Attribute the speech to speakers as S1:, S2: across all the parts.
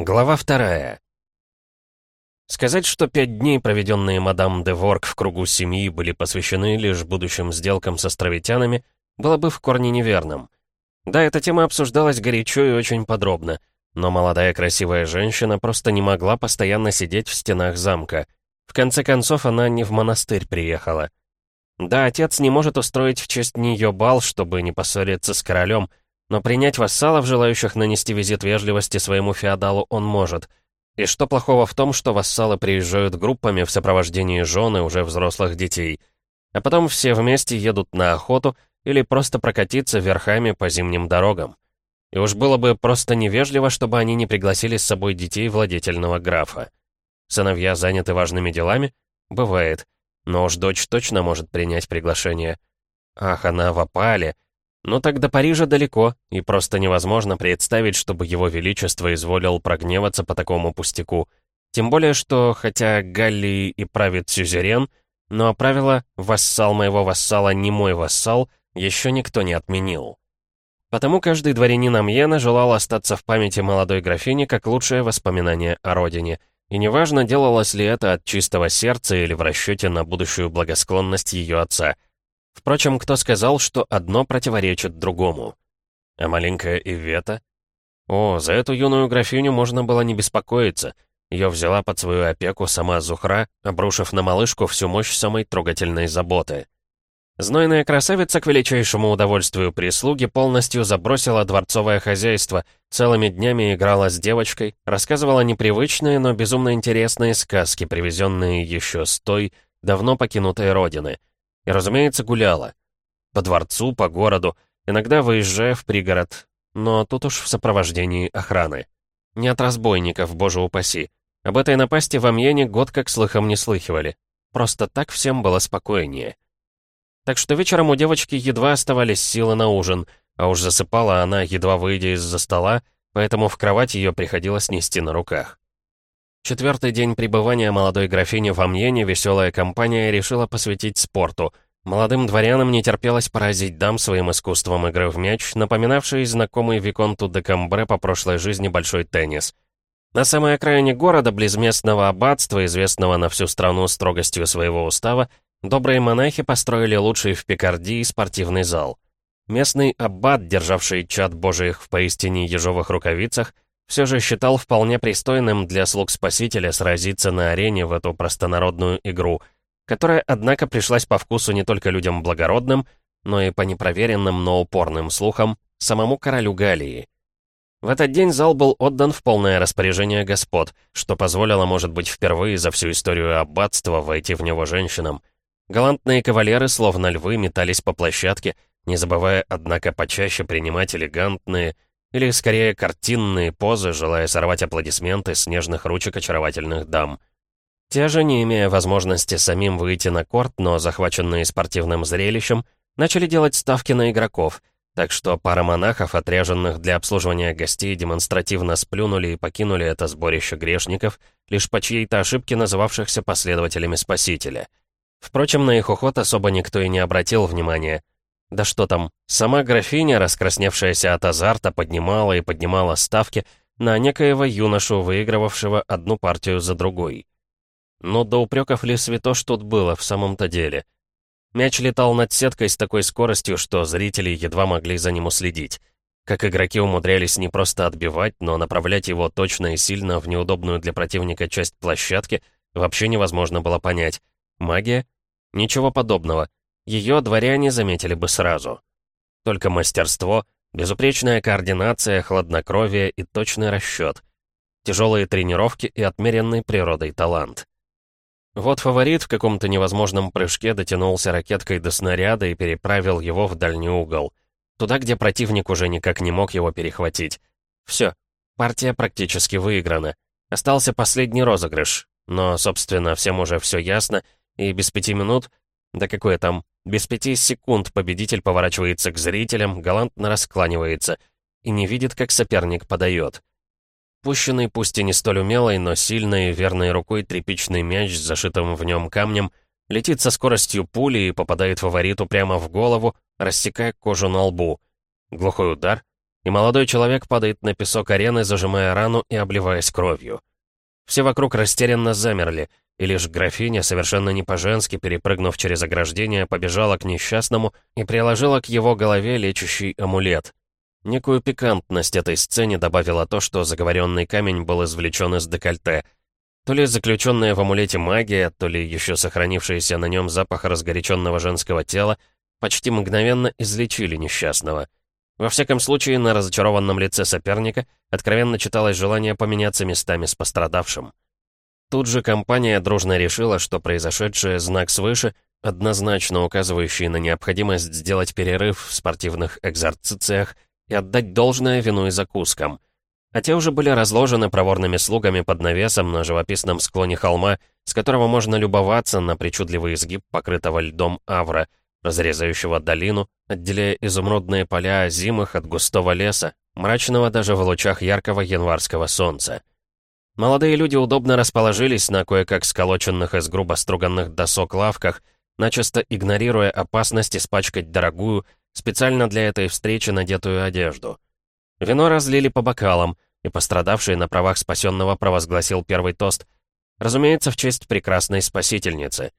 S1: Глава вторая. Сказать, что пять дней, проведенные мадам де Ворк в кругу семьи, были посвящены лишь будущим сделкам с островитянами, было бы в корне неверным. Да, эта тема обсуждалась горячо и очень подробно, но молодая красивая женщина просто не могла постоянно сидеть в стенах замка. В конце концов, она не в монастырь приехала. Да, отец не может устроить в честь нее бал, чтобы не поссориться с королем, но принять вассалов, желающих нанести визит вежливости своему феодалу, он может. И что плохого в том, что вассалы приезжают группами в сопровождении жены уже взрослых детей, а потом все вместе едут на охоту или просто прокатиться верхами по зимним дорогам. И уж было бы просто невежливо, чтобы они не пригласили с собой детей владетельного графа. Сыновья заняты важными делами? Бывает. Но уж дочь точно может принять приглашение. Ах, она в опале — но так до Парижа далеко, и просто невозможно представить, чтобы его величество изволил прогневаться по такому пустяку. Тем более, что, хотя Галлии и правит сюзерен, но правило «вассал моего вассала не мой вассал» еще никто не отменил. Потому каждый дворянин Амьена желал остаться в памяти молодой графини как лучшее воспоминание о родине. И неважно, делалось ли это от чистого сердца или в расчете на будущую благосклонность ее отца — Впрочем, кто сказал, что одно противоречит другому? А маленькая Ивета? О, за эту юную графиню можно было не беспокоиться. Ее взяла под свою опеку сама Зухра, обрушив на малышку всю мощь самой трогательной заботы. Знойная красавица к величайшему удовольствию прислуги полностью забросила дворцовое хозяйство, целыми днями играла с девочкой, рассказывала непривычные, но безумно интересные сказки, привезенные еще с той, давно покинутой родины — и, разумеется, гуляла. По дворцу, по городу, иногда выезжая в пригород, но тут уж в сопровождении охраны. Не от разбойников, боже упаси. Об этой напасти в Амьене год как слыхом не слыхивали. Просто так всем было спокойнее. Так что вечером у девочки едва оставались силы на ужин, а уж засыпала она, едва выйдя из-за стола, поэтому в кровать ее приходилось нести на руках. Четвертый день пребывания молодой графини в Амьене веселая компания решила посвятить спорту. Молодым дворянам не терпелось поразить дам своим искусством игры в мяч, напоминавший знакомый Виконту де Камбре по прошлой жизни большой теннис. На самой окраине города, близ местного аббатства, известного на всю страну строгостью своего устава, добрые монахи построили лучший в Пикардии спортивный зал. Местный аббат, державший чад божиих в поистине ежовых рукавицах, все же считал вполне пристойным для слуг Спасителя сразиться на арене в эту простонародную игру, которая, однако, пришлась по вкусу не только людям благородным, но и по непроверенным, но упорным слухам, самому королю Галии. В этот день зал был отдан в полное распоряжение господ, что позволило, может быть, впервые за всю историю аббатства войти в него женщинам. Галантные кавалеры, словно львы, метались по площадке, не забывая, однако, почаще принимать элегантные, или, скорее, картинные позы, желая сорвать аплодисменты с нежных ручек очаровательных дам. Те же, не имея возможности самим выйти на корт, но захваченные спортивным зрелищем, начали делать ставки на игроков, так что пара монахов, отряженных для обслуживания гостей, демонстративно сплюнули и покинули это сборище грешников, лишь по чьей-то ошибке называвшихся последователями Спасителя. Впрочем, на их уход особо никто и не обратил внимания — да что там, сама графиня, раскрасневшаяся от азарта, поднимала и поднимала ставки на некоего юношу, выигрывавшего одну партию за другой. Но до упреков ли святош тут было в самом-то деле? Мяч летал над сеткой с такой скоростью, что зрители едва могли за ним уследить. Как игроки умудрялись не просто отбивать, но направлять его точно и сильно в неудобную для противника часть площадки, вообще невозможно было понять. Магия? Ничего подобного. Ее дворяне заметили бы сразу. Только мастерство, безупречная координация, хладнокровие и точный расчет. Тяжелые тренировки и отмеренный природой талант. Вот фаворит в каком-то невозможном прыжке дотянулся ракеткой до снаряда и переправил его в дальний угол. Туда, где противник уже никак не мог его перехватить. Все, партия практически выиграна. Остался последний розыгрыш. Но, собственно, всем уже все ясно, и без пяти минут, да какое там, без пяти секунд победитель поворачивается к зрителям, галантно раскланивается и не видит, как соперник подает. Пущенный, пусть и не столь умелой, но сильной, верной рукой тряпичный мяч с зашитым в нем камнем летит со скоростью пули и попадает фавориту прямо в голову, рассекая кожу на лбу. Глухой удар, и молодой человек падает на песок арены, зажимая рану и обливаясь кровью. Все вокруг растерянно замерли, и лишь графиня, совершенно не по-женски, перепрыгнув через ограждение, побежала к несчастному и приложила к его голове лечащий амулет. Некую пикантность этой сцене добавило то, что заговоренный камень был извлечен из декольте. То ли заключенная в амулете магия, то ли еще сохранившийся на нем запах разгоряченного женского тела, почти мгновенно излечили несчастного. Во всяком случае, на разочарованном лице соперника откровенно читалось желание поменяться местами с пострадавшим. Тут же компания дружно решила, что произошедшее знак свыше, однозначно указывающий на необходимость сделать перерыв в спортивных экзорцициях и отдать должное вину и закускам. А те уже были разложены проворными слугами под навесом на живописном склоне холма, с которого можно любоваться на причудливый изгиб покрытого льдом авра, разрезающего долину, отделяя изумрудные поля озимых от густого леса, мрачного даже в лучах яркого январского солнца. Молодые люди удобно расположились на кое-как сколоченных из грубо струганных досок лавках, начисто игнорируя опасность испачкать дорогую, специально для этой встречи надетую одежду. Вино разлили по бокалам, и пострадавший на правах спасенного провозгласил первый тост, разумеется, в честь прекрасной спасительницы.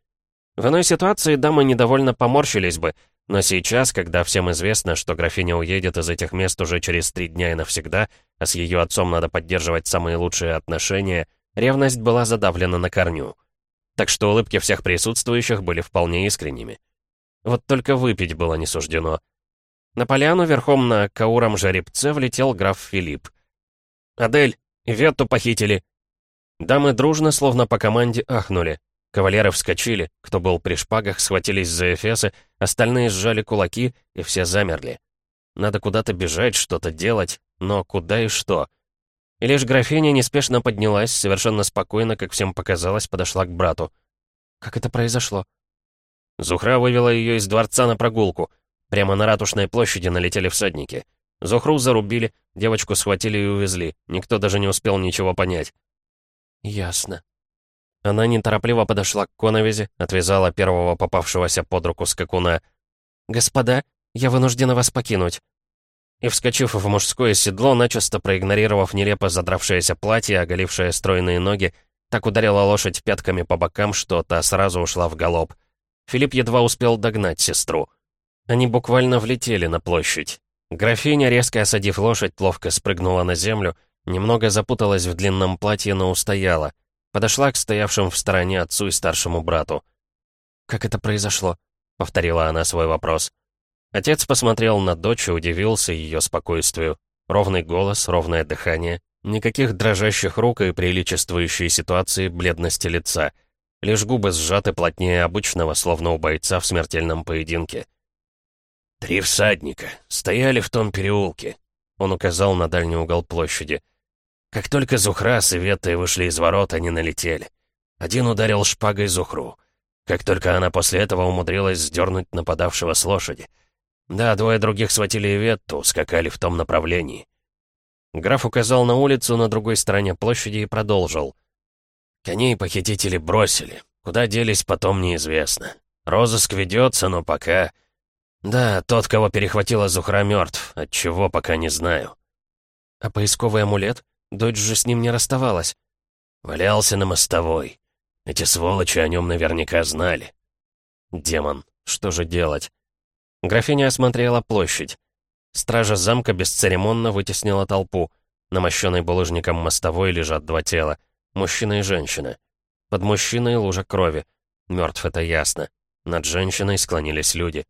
S1: В иной ситуации дамы недовольно поморщились бы, но сейчас, когда всем известно, что графиня уедет из этих мест уже через три дня и навсегда, а с ее отцом надо поддерживать самые лучшие отношения, ревность была задавлена на корню. Так что улыбки всех присутствующих были вполне искренними. Вот только выпить было не суждено. На поляну верхом на кауром жеребце влетел граф Филипп. «Адель, Ветту похитили!» Дамы дружно, словно по команде, ахнули. Кавалеры вскочили, кто был при шпагах, схватились за эфесы, остальные сжали кулаки, и все замерли. Надо куда-то бежать, что-то делать, но куда и что? И лишь графиня неспешно поднялась, совершенно спокойно, как всем показалось, подошла к брату. «Как это произошло?» Зухра вывела ее из дворца на прогулку. Прямо на ратушной площади налетели всадники. Зухру зарубили, девочку схватили и увезли. Никто даже не успел ничего понять. «Ясно», она неторопливо подошла к коновизе, отвязала первого попавшегося под руку скакуна. «Господа, я вынуждена вас покинуть». И, вскочив в мужское седло, начисто проигнорировав нелепо задравшееся платье, оголившее стройные ноги, так ударила лошадь пятками по бокам, что та сразу ушла в галоп. Филипп едва успел догнать сестру. Они буквально влетели на площадь. Графиня, резко осадив лошадь, ловко спрыгнула на землю, немного запуталась в длинном платье, но устояла — Подошла к стоявшим в стороне отцу и старшему брату. «Как это произошло?» — повторила она свой вопрос. Отец посмотрел на дочь и удивился ее спокойствию. Ровный голос, ровное дыхание, никаких дрожащих рук и приличествующей ситуации бледности лица. Лишь губы сжаты плотнее обычного, словно у бойца в смертельном поединке. «Три всадника. Стояли в том переулке», — он указал на дальний угол площади. Как только Зухра с Иветтой вышли из ворот, они налетели. Один ударил шпагой Зухру. Как только она после этого умудрилась сдернуть нападавшего с лошади. Да, двое других схватили Иветту, скакали в том направлении. Граф указал на улицу на другой стороне площади и продолжил. Коней похитители бросили. Куда делись, потом неизвестно. Розыск ведется, но пока... Да, тот, кого перехватила Зухра, мертв. Отчего, пока не знаю. А поисковый амулет? Дочь же с ним не расставалась. Валялся на мостовой. Эти сволочи о нем наверняка знали. Демон, что же делать? Графиня осмотрела площадь. Стража замка бесцеремонно вытеснила толпу. На мощенной булыжником мостовой лежат два тела. Мужчина и женщина. Под мужчиной лужа крови. Мертв это ясно. Над женщиной склонились люди.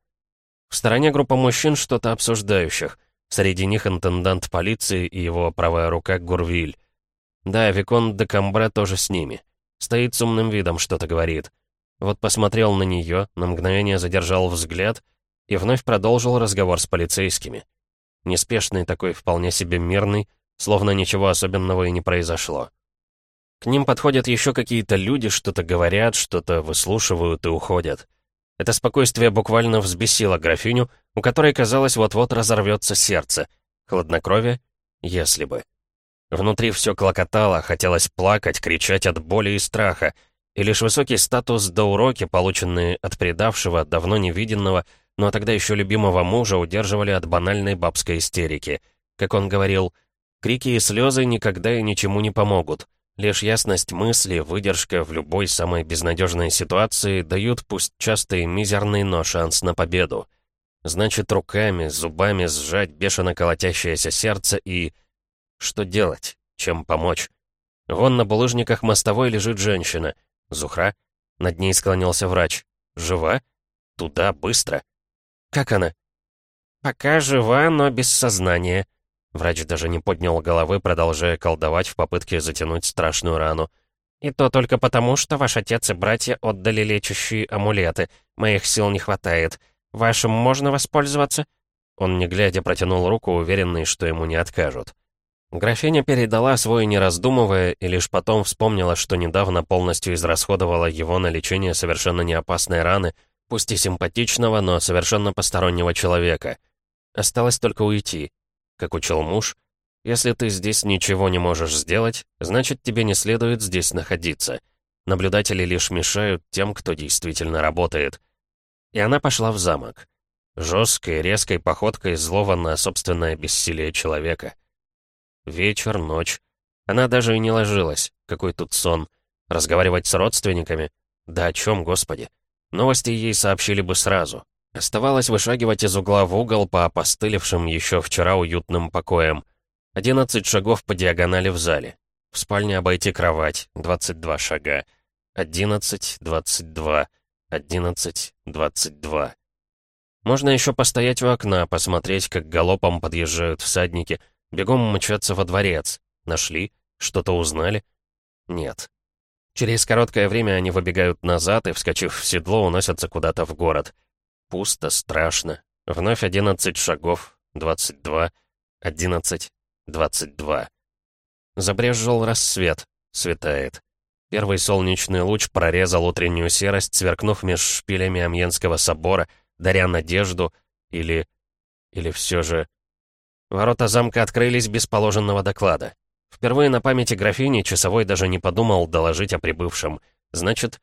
S1: В стороне группа мужчин, что-то обсуждающих. Среди них интендант полиции и его правая рука Гурвиль. Да, Викон де Камбре тоже с ними. Стоит с умным видом, что-то говорит. Вот посмотрел на нее, на мгновение задержал взгляд и вновь продолжил разговор с полицейскими. Неспешный такой, вполне себе мирный, словно ничего особенного и не произошло. К ним подходят еще какие-то люди, что-то говорят, что-то выслушивают и уходят. Это спокойствие буквально взбесило графиню, у которой, казалось, вот-вот разорвется сердце. Хладнокровие? Если бы. Внутри все клокотало, хотелось плакать, кричать от боли и страха. И лишь высокий статус да уроки, полученные от предавшего, давно невиденного, но тогда еще любимого мужа, удерживали от банальной бабской истерики. Как он говорил, крики и слезы никогда и ничему не помогут. Лишь ясность мысли, выдержка в любой самой безнадежной ситуации дают пусть часто и мизерный, но шанс на победу. Значит, руками, зубами сжать бешено колотящееся сердце и... Что делать? Чем помочь? Вон на булыжниках мостовой лежит женщина. Зухра. Над ней склонился врач. Жива? Туда, быстро. Как она? Пока жива, но без сознания. Врач даже не поднял головы, продолжая колдовать в попытке затянуть страшную рану. «И то только потому, что ваш отец и братья отдали лечащие амулеты. Моих сил не хватает. Вашим можно воспользоваться?» Он, не глядя, протянул руку, уверенный, что ему не откажут. Графиня передала свой, не раздумывая, и лишь потом вспомнила, что недавно полностью израсходовала его на лечение совершенно неопасной раны, пусть и симпатичного, но совершенно постороннего человека. Осталось только уйти. Как учил муж, если ты здесь ничего не можешь сделать, значит, тебе не следует здесь находиться. Наблюдатели лишь мешают тем, кто действительно работает. И она пошла в замок. Жесткой, резкой походкой злого на собственное бессилие человека. Вечер, ночь. Она даже и не ложилась. Какой тут сон. Разговаривать с родственниками? Да о чем, господи? Новости ей сообщили бы сразу. Оставалось вышагивать из угла в угол по опостылевшим еще вчера уютным покоям. Одиннадцать шагов по диагонали в зале. В спальне обойти кровать. Двадцать два шага. Одиннадцать, двадцать два. Одиннадцать, двадцать два. Можно еще постоять у окна, посмотреть, как галопом подъезжают всадники, бегом мчаться во дворец. Нашли? Что-то узнали? Нет. Через короткое время они выбегают назад и, вскочив в седло, уносятся куда-то в город. Пусто, страшно. Вновь одиннадцать шагов. Двадцать два. Одиннадцать. Двадцать два. Забрезжил рассвет. Светает. Первый солнечный луч прорезал утреннюю серость, сверкнув меж шпилями Амьенского собора, даря надежду, или... или все же... Ворота замка открылись без положенного доклада. Впервые на памяти графини часовой даже не подумал доложить о прибывшем. Значит,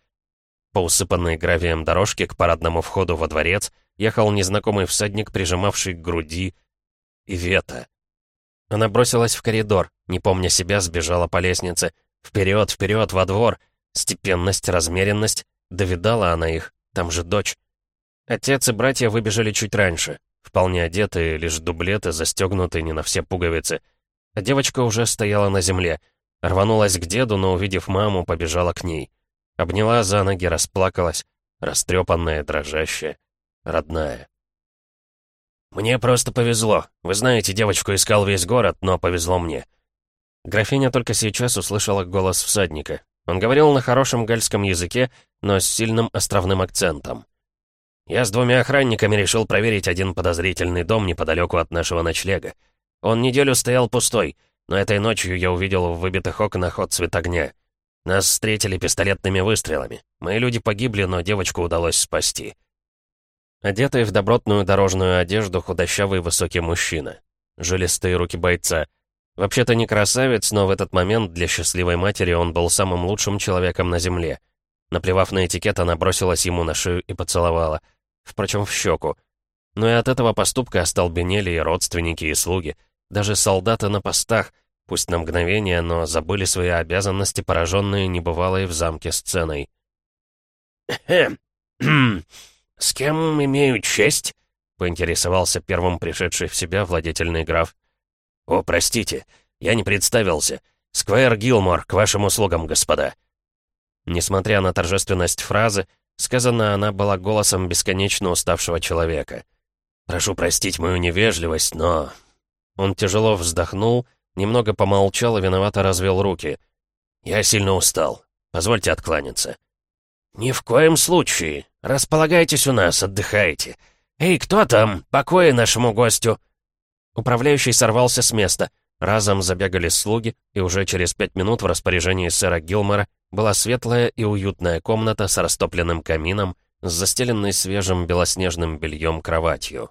S1: по усыпанной гравием дорожке к парадному входу во дворец ехал незнакомый всадник, прижимавший к груди Ивета. Она бросилась в коридор, не помня себя, сбежала по лестнице. Вперед, вперед, во двор. Степенность, размеренность. Довидала она их, там же дочь. Отец и братья выбежали чуть раньше, вполне одетые, лишь дублеты, застегнутые не на все пуговицы. А девочка уже стояла на земле. Рванулась к деду, но, увидев маму, побежала к ней. Обняла за ноги, расплакалась, растрепанная, дрожащая, родная. «Мне просто повезло. Вы знаете, девочку искал весь город, но повезло мне». Графиня только сейчас услышала голос всадника. Он говорил на хорошем гальском языке, но с сильным островным акцентом. «Я с двумя охранниками решил проверить один подозрительный дом неподалеку от нашего ночлега. Он неделю стоял пустой, но этой ночью я увидел в выбитых окнах отцвет огня. Нас встретили пистолетными выстрелами. Мои люди погибли, но девочку удалось спасти. Одетый в добротную дорожную одежду худощавый высокий мужчина. Жилистые руки бойца. Вообще-то не красавец, но в этот момент для счастливой матери он был самым лучшим человеком на земле. Наплевав на этикет, она бросилась ему на шею и поцеловала. Впрочем, в щеку. Но и от этого поступка остолбенели и родственники, и слуги. Даже солдаты на постах — Пусть на мгновение, но забыли свои обязанности, пораженные небывалой в замке сценой. «С кем имею честь?» — поинтересовался первым пришедший в себя владетельный граф. «О, простите, я не представился. Сквайр Гилмор, к вашим услугам, господа». Несмотря на торжественность фразы, сказана она была голосом бесконечно уставшего человека. «Прошу простить мою невежливость, но...» Он тяжело вздохнул Немного помолчал и виновато развел руки. «Я сильно устал. Позвольте откланяться». «Ни в коем случае. Располагайтесь у нас, отдыхайте. Эй, кто там? Покои нашему гостю!» Управляющий сорвался с места. Разом забегали слуги, и уже через пять минут в распоряжении сэра Гилмора была светлая и уютная комната с растопленным камином, с застеленной свежим белоснежным бельем кроватью.